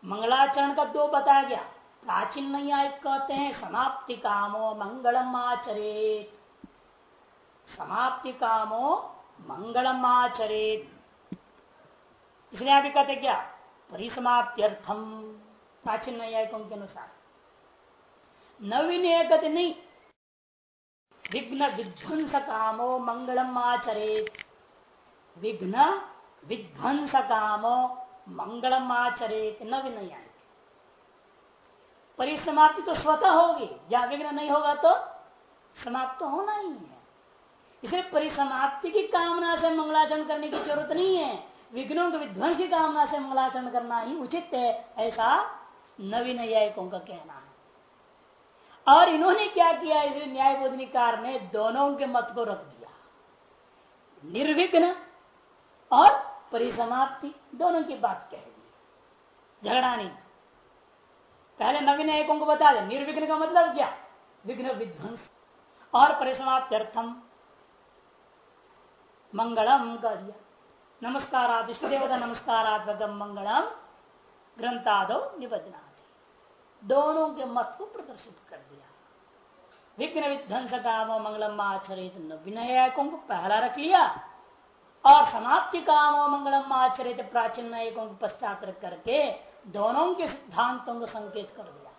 मंगलाचरण का दो बताया गया। प्राचीन न्यायिक कहते हैं, समाप्ति कामो मंगलम आचरित। समाप्ति कामो मंगलम आचरित। इसलिए अभी कहते क्या? परिसमाप्त्यर्थम। प्राचीन न्यायिकों के अनुसार। नवीन गति नहीं विघ्न विध्वंस कामो मंगलम आचरित। विघ्न विध्वंस कामो मंगलम आचरित नवीन न्याय परिसमाप्ति तो स्वतः होगी। जहाँ विघ्न नहीं होगा तो समाप्त तो होना ही है। इसलिए परिसमाप्ति की कामना से मंगलाचरण करने की ज़रूरत नहीं है। विघ्नों के विध्वंस की कामना से मंगलाचरण करना ही उचित है। ऐसा नवीन न्यायिकों का कहना। और इन्होंने क्या किया? इस न्याय बोधनिकार ने दोनों के मत को रख दिया। निर्विघ्न और परिसमाप्ति, दोनों की बात कह दी। झगड़ा नहीं। पहले नवीन न्यायिकों को बता दे, निर्विघ्न का मतलब क्या? विघ्न विध्वंस और परिसमाप्ति अर्थम मंगलम कर दिया। नमस्कारात इष्ट देवता नमस्कारात्मक मंगलम। ग्रंथादो निबदना दोनों के मत को प्रदर्शित कर दिया। विघ्न विध्वंस काम मंगलम आचरित विनयकों को पहला रख लिया और समाप्ति काम मंगलम आचरित प्राचीन नायकों को पश्चात करके दोनों के सिद्धांतों को संकेत कर दिया।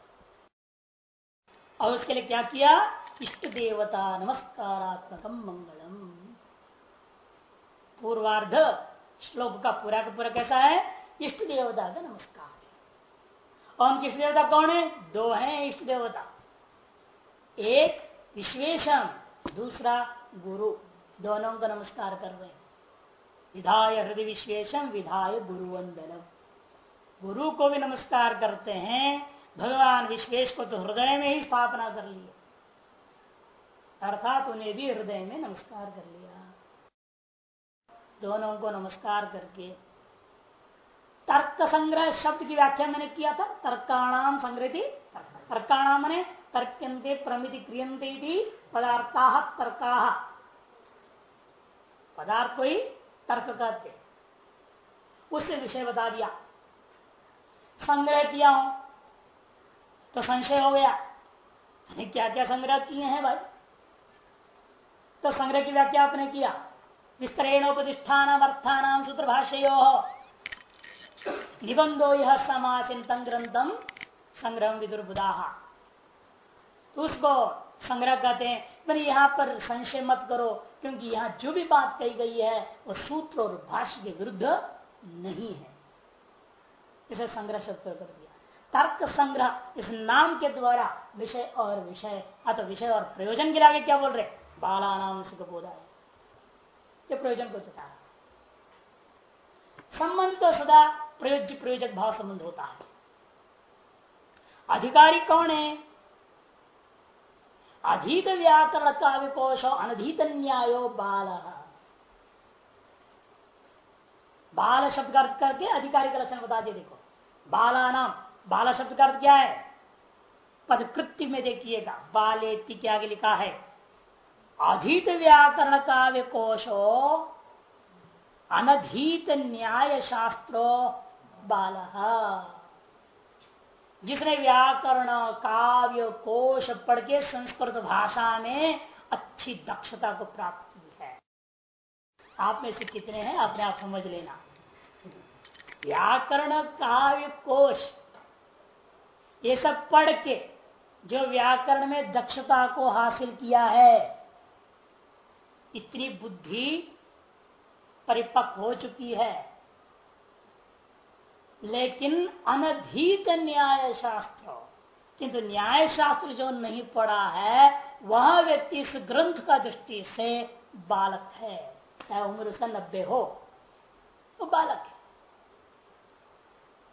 और उसके लिए क्या किया? इष्ट देवता नमस्कारात्मक मंगलम। पूर्वार्ध श्लोक का पूरा का पूरा कैसा है? इष्ट देवता का नमस्कार। और इष्ट देवता कौन है? दो हैं इष्ट देवता। एक विश्वेशम, दूसरा गुरु। दोनों का नमस्कार कर रहे हैं। विधाय हृदय विश्वेशम, विधाय गुरु वंदनम गुरु को भी नमस्कार करते हैं। भगवान विश्वेश को तो हृदय में ही स्थापना कर लिया अर्थात उन्हें भी हृदय में नमस्कार कर लिया। दोनों को नमस्कार करके तर्क संग्रह शब्द की व्याख्या मैंने किया था, तर्काणाम संग्रह थी तर्काणाम ने तर्कते प्रमिति क्रियंते पदार्था तर्का। पदार्थ को ही तर्क कहते उससे विषय बता दिया। संग्रह किया हूँ तो संशय हो गया। क्या क्या संग्रह किए हैं भाई? तो संग्रह की व्याख्या आपने किया। विस्तरेणोपतिष्ठान अर्थान सूत्र भाषयो निबंधो यह समाचित ग्रंथम संग्रह विदुर्बुदा तो उसको संग्रह कहते हैं, मैंने यहाँ पर संशय मत करो, क्योंकि यहाँ जो भी बात कही गई है, वो सूत्र और भाष्य के विरुद्ध नहीं है। इसे संग्रह शब्द कर दिया। तर्क संग्रह, इस नाम के द्वारा विषय और विषय अथवा विषय और प्रयोजन के आगे क्या बोल रहे? बाला नाम सुख बोधा है ये प्रयोजन को चुका संबंध तो सदा प्रयोज्य प्रयोजक भाव संबंध होता है। अधिकारी कौन है? अधीत व्याकरण का विकोश अनधीत न्यायो बाल। बाल शब्द का अर्थ करके अधिकारी का लक्षण बता दिए, देखो। बाला नाम बाला शब्द का अर्थ क्या है? पदकृत्य में देखिएगा। बाले के लिखा है, अधीत व्याकरण काव्य कोशो अनधीत न्याय शास्त्रो बाल। जिसने व्याकरण, काव्य, कोश पढ़ के संस्कृत भाषा में अच्छी दक्षता को प्राप्त की है। आप में से कितने हैं? अपने आप समझ लेना। व्याकरण, काव्य, कोश, ये सब पढ़ के जो व्याकरण में दक्षता को हासिल किया है, इतनी बुद्धि परिपक्व हो चुकी है। लेकिन अनधीत न्याय शास्त्र किंतु न्याय शास्त्र जो नहीं पढ़ा है, वह व्यक्ति इस ग्रंथ का दृष्टि से बालक है। चाहे उम्र से नब्बे हो, वो बालक है।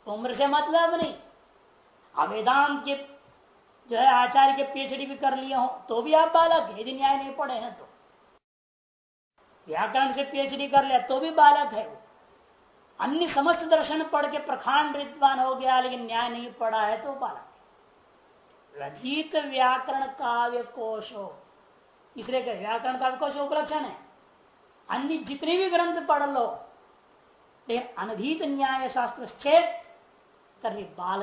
उम्र से मतलब नहीं। अवेदांत के जो है आचार्य के पीएचडी भी कर लिए हो तो भी आप बालक यदि न्याय नहीं पढ़े हैं तो। व्याकरण से पीएचडी कर लिया तो भी बालक है वो। अन्य समस्त दर्शन पढ़ के प्रखांड विद्वान हो गया, लेकिन न्याय नहीं पढ़ा है तो बालक रचित व्याकरण काव्य कोश। हो का व्याकरण काव्य कोश उपलक्षण है। अन्य जितने भी ग्रंथ पढ़ लो, लेकिन अनधीत न्याय शास्त्र चेत तभी बाल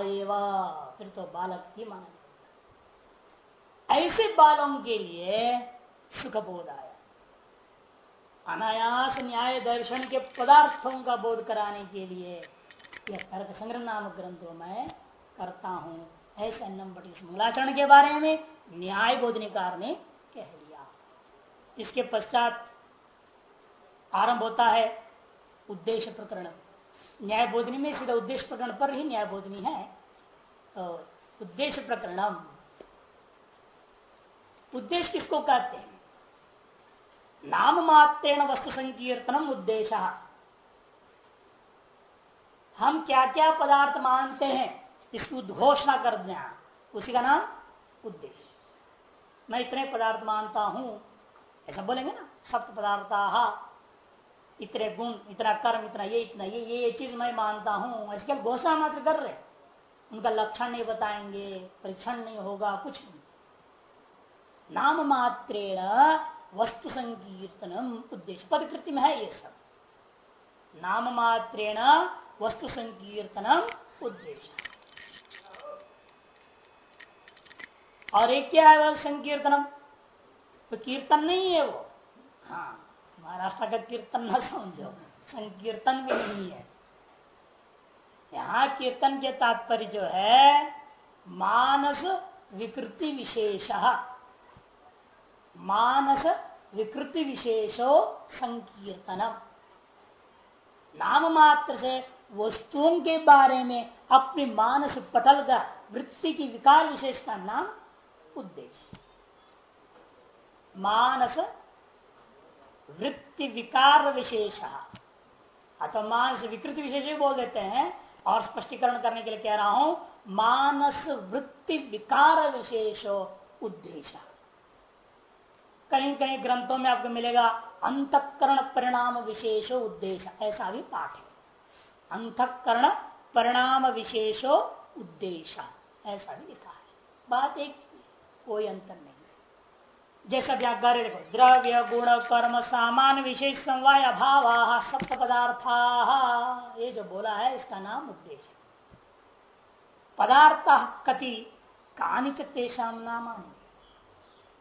फिर तो बालक ही माना ऐसे बालों के लिए सुख बोध आया। अनायास न्याय दर्शन के पदार्थों का बोध कराने के लिए यह तर्क संग्रह नामक ग्रंथों में करता हूँ। ऐसे नंबर इस मंगलाचरण के बारे में न्याय बोधनिकार ने कह दिया। इसके पश्चात आरंभ होता है उद्देश्य प्रकरण। न्याय बोधनी में सीधा उद्देश्य प्रकरण पर ही न्याय बोधनी है। तो उद्देश्य प्रकरणम। उद्देश्य किसको कहते हैं? नाम मात्रेण वस्तु संकीर्तनम उद्देश्य हम क्या क्या पदार्थ मानते हैं इसकी उद्घोषणा कर देना उसी का नाम उद्देश्य मैं इतने पदार्थ मानता हूँ ऐसा बोलेंगे ना सप्त पदार्थ इतने गुण इतना कर्म इतना ये इतना ये ये, ये चीज़ मैं मानता हूँ। ऐसे क्या घोषणा मात्र कर रहे उनका लक्षण नहीं बताएँगे परीक्षण नहीं होगा कुछ नहीं। नाम मात्रेण वस्तु संकीर्तनम उद्देश्य। पदकृति में है ये सब। नाम मात्रेण वस्तु संकीर्तनम उद्देश्य। और एक क्या है वह संकीर्तनम? तो कीर्तन नहीं है वो। हाँ महाराष्ट्र का कीर्तन न समझो। संकीर्तन भी नहीं है। यहाँ कीर्तन के तात्पर्य जो है, मानस विकृति विशेष। मानस विकृति विशेषो संकीर्तनम। नाम मात्र से वस्तुओं के बारे में अपने मानस पटल का वृत्ति की विकार विशेष का नाम उद्देश्य। मानस वृत्ति विकार विशेष। अथवा मानस विकृति विशेष बोल देते हैं। और स्पष्टीकरण करने के लिए कह रहा हूँ, मानस वृत्ति विकार विशेषो उद्देश्य। कहीं कहीं ग्रंथों में आपको मिलेगा, अंतकरण परिणाम विशेषो उद्देश्य। ऐसा भी पाठ है। अंतकरण परिणाम विशेषो उद्देश्य। ऐसा भी लिखा है। बात एक कोई अंतर नहीं जैसा व्यागारे देखो, द्रव्य, गुण, कर्म, सामान, विशेष समवाय अभाव सप्त पदार्थ, ये जो बोला है, इसका नाम उद्देश्य। पदार्थ कति कानिच नाम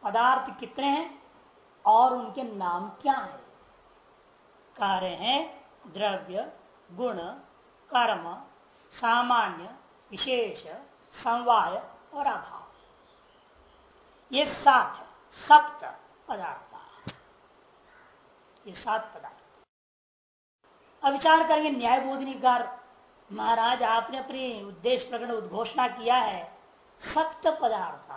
पदार्थ कितने हैं और उनके नाम क्या है? कार्य हैं द्रव्य, गुण, कर्म, सामान्य, विशेष, समवाय और अभाव। ये सात, सप्त पदार्थ ये सात पदार्थ अब विचार करेंगे न्याय बोधनीकार महाराज, आपने अपनी उद्देश्य प्रकट उद्घोषणा किया है। सप्त पदार्थ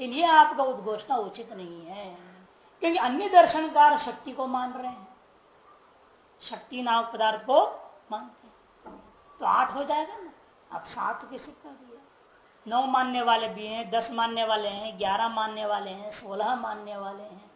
ये आपका उद्घोषणा उचित नहीं है। क्योंकि अन्य दर्शनकार शक्ति को मान रहे हैं। शक्ति नाम पदार्थ को मानते हैं। तो आठ हो जाएगा ना? अब सात कैसे कर दिया? नौ मानने वाले भी हैं, दस मानने वाले हैं, ग्यारह मानने वाले हैं, सोलह मानने वाले हैं।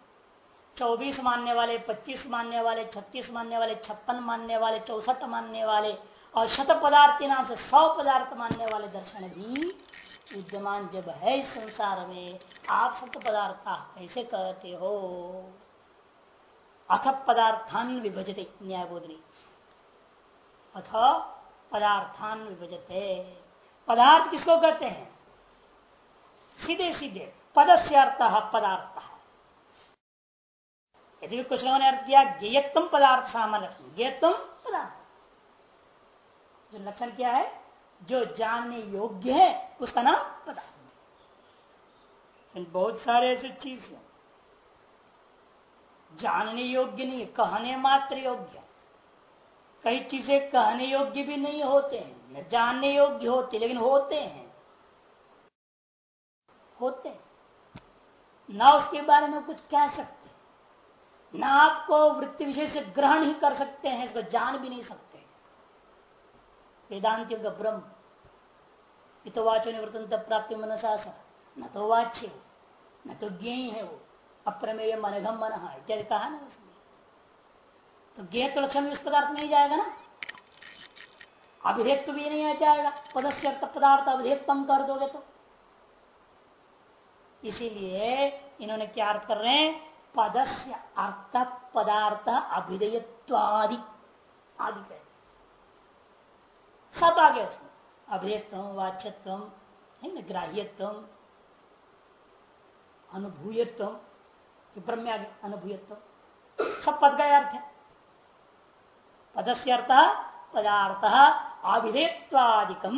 चौबीस मानने वाले, पच्चीस मानने वाले, छत्तीस मानने वाले, छप्पन मानने वाले, चौसठ मानने वाले और शत पदार्थ नाम से सौ पदार्थ मानने वाले दर्शन भी विद्यमान जब है इस संसार में, आप सत पदार्थ कैसे कहते हो? अथ पदार्थान विभजते न्याय बोधनी अथ पदार्थान विभजते। पदार्थ किसको कहते हैं? सीधे सीधे पद से अर्थ पदार्थ। यदि कुछ लोगों ने अर्थ किया ज्ञेयत्म पदार्थ सामान्य ज्ञेयत्म पदार्थ। जो लक्षण क्या है? जो जानने योग्य है, उसका नाम पदार्थ बहुत सारे ऐसे चीज़ है। जानने योग्य नहीं है, कहने मात्र योग्य कई चीज़ें कहने योग्य भी नहीं होते हैं, न जानने योग्य होते, लेकिन होते हैं। होते हैं। ना उसके बारे में कुछ कह सकते। ना आपको वृत्ति विशेष से ग्रहण ही कर सकते हैं, इसको जान भी नहीं सकते। वेदांत का ब्रह्म। इतवाचो निवृत्त प्राप्ति मनसा न तो वाच्य, न तो ज्ञ है वो। अप्रमेय मनघम मन इत्यादि कहा ना उसने। तो ज्ञ तो लक्षण इस पदार्थ नहीं जाएगा ना। अभिधेत्व भी नहीं आ जाएगा। पदस्य अर्थ पदार्थ अभिधेत्तम कर दोगे तो। इसीलिए इन्होंने क्या अर्थ कर रहे हैं? पदस्य अर्थ पदार्थ अभिधेयत्वादि आदि कह सब आ गया उसमें अभिधेयत्व वाच्यत्व, है ना, ग्राह्यत्व, अनुभूयत्व ब्रह्म अनुभूयत्व। सब पद का अर्थ है। पदस्य अर्थ पदार्थ अभिधेयत्वादिकम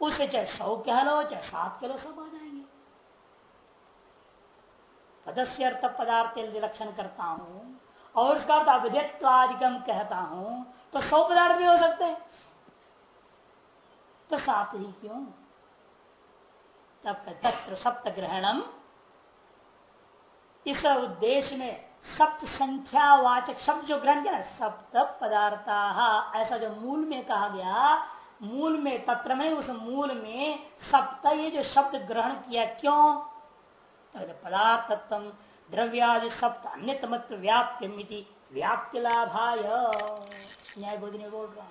उसे चाहे सौ कह लो, चाहे सात कह लो, सब आ जाएँगे। पदस्य अर्थ पदार्थ लक्षण करता हूँ, और उसका अर्थ अभिधेत्वादिकम कहता हूँ तो सौ पदार्थ भी हो सकते हैं। तो सात ही क्यों? तब तत्र सप्त ग्रहणम। इस उद्देश्य में सप्त संख्या वाचक शब्द जो ग्रहण किया, सप्त पदार्थ, ऐसा जो मूल में कहा गया, मूल में तत्र में, उस मूल में सप्त ये जो शब्द ग्रहण किया क्यों? तो पदार्थत्व द्रव्यादि सप्त अन्य अन्यतमत्व व्याप्य व्याप्ति लाभाय न्याय बोधि ने बोल रहा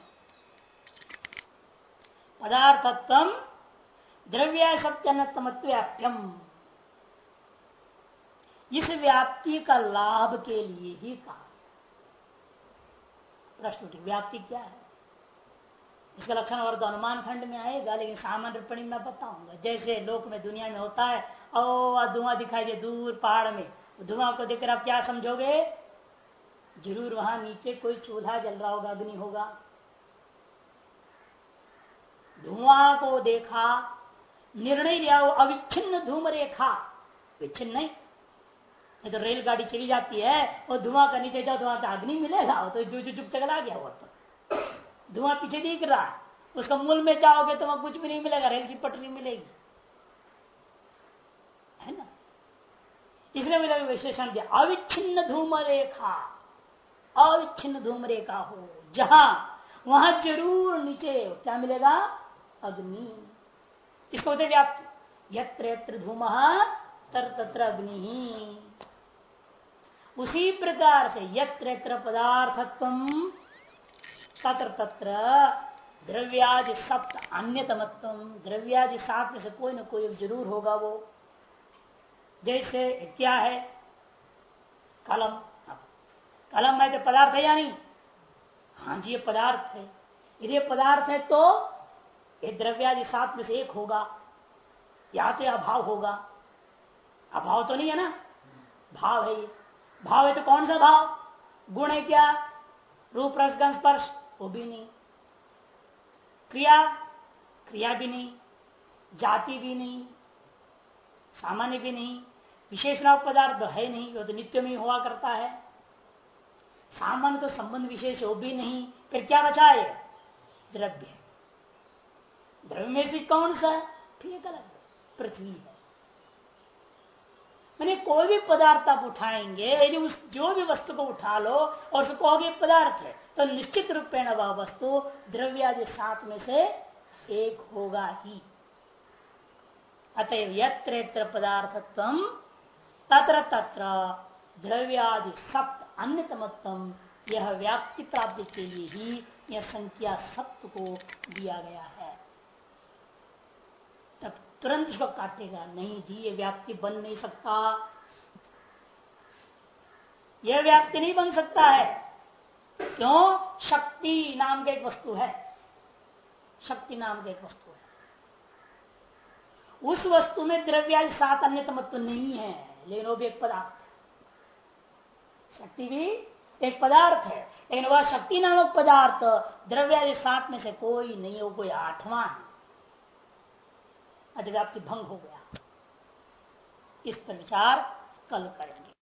पदार्थत्व द्रव्य अन्यतमत्व इस व्याप्ति का लाभ के लिए ही कहा। प्रश्न व्याप्ति क्या है? इसका लक्षण और तो अनुमान खंड में आएगा, लेकिन सामान्य टिप्पणी में बताऊँगा। जैसे लोक में दुनिया में होता है और धुआँ दिखाई दे, दूर पहाड़ में। धुआँ को देखकर आप क्या समझोगे? ज़रूर वहाँ नीचे कोई चूल्हा जल रहा होगा, अग्नि होगा। धुआँ को देखा, निर्णय लिया अविच्छिन्न धूम रेखा। विच्छिन्न नहीं तो रेलगाड़ी चली जाती है, और धुआँ का नीचे जाओ धुआँ का अग्नि मिलेगा तो जो जो चुप चला गया वो तो। धुआँ पीछे दिख रहा है, उसका मूल में जाओगे तो वहाँ कुछ भी नहीं मिलेगा, रेल की पटरी मिलेगी। है ना? इसलिए मिलेगा विशेषण दिया अविच्छिन्न धूम रेखा। अविच्छिन्न धूम रेखा हो। जहाँ, वहाँ ज़रूर नीचे क्या मिलेगा? अग्नि। इसको होते व्याप्त। यत्र यत्र धूम तर तत्र अग्नि। उसी प्रकार से यत्र यत्र पदार्थत्व, तत्र तत्र द्रव्यादि सप्त अन्यतमत्व, द्रव्यादि सात में से कोई ना कोई ज़रूर होगा वो। जैसे क्या है? कलम। कलम है तो पदार्थ है या नहीं? हाँ जी, ये पदार्थ है। यदि पदार्थ है तो ये द्रव्यादि सात में से एक होगा। या तो अभाव होगा। अभाव तो नहीं है ना? भाव है ये। भाव है तो कौन सा भाव? गुण है क्या? रूप रसगन स्पर्श, वो भी नहीं। क्रिया? क्रिया भी नहीं। जाति भी नहीं। सामान्य भी नहीं। विशेष पदार्थ है नहीं, वो तो नित्य में हुआ करता है। सामान्य तो संबंध विशेष हो भी नहीं, फिर क्या बचा है द्रव्य। द्रव्य में से कौन सा? ठीक अलग पृथ्वी। है मैंने कोई भी पदार्थ आप उठाएँगे, यदि उस जो भी वस्तु को उठा लो और उसको कहोगे पदार्थ है तो निश्चित रूपेण वह वस्तु द्रव्य आदि सात में से एक होगा ही। अतएव यत्र पदार्थत्व तत्र तत्र द्रव्यादि सप्त अन्यतमत्व यह व्याप्ति प्राप्ति के लिए ही यह संख्या सप्त को दिया गया है। तब तुरंत इसको काटेगा। नहीं जी, ये व्याप्ति बन नहीं सकता। यह व्याप्ति नहीं बन सकता है। क्यों? शक्ति नाम का एक वस्तु है। शक्ति नाम का एक वस्तु है। उस वस्तु में द्रव्य सात अन्य तमत्व नहीं है। लेकिन वो भी एक पदार्थ शक्ति भी एक पदार्थ है। लेकिन वह शक्ति नामक पदार्थ द्रव्य आदि सात में से कोई नहीं हो कोई आठवां अधिव्याप्ति भंग हो गया। इस पर विचार कल करेंगे।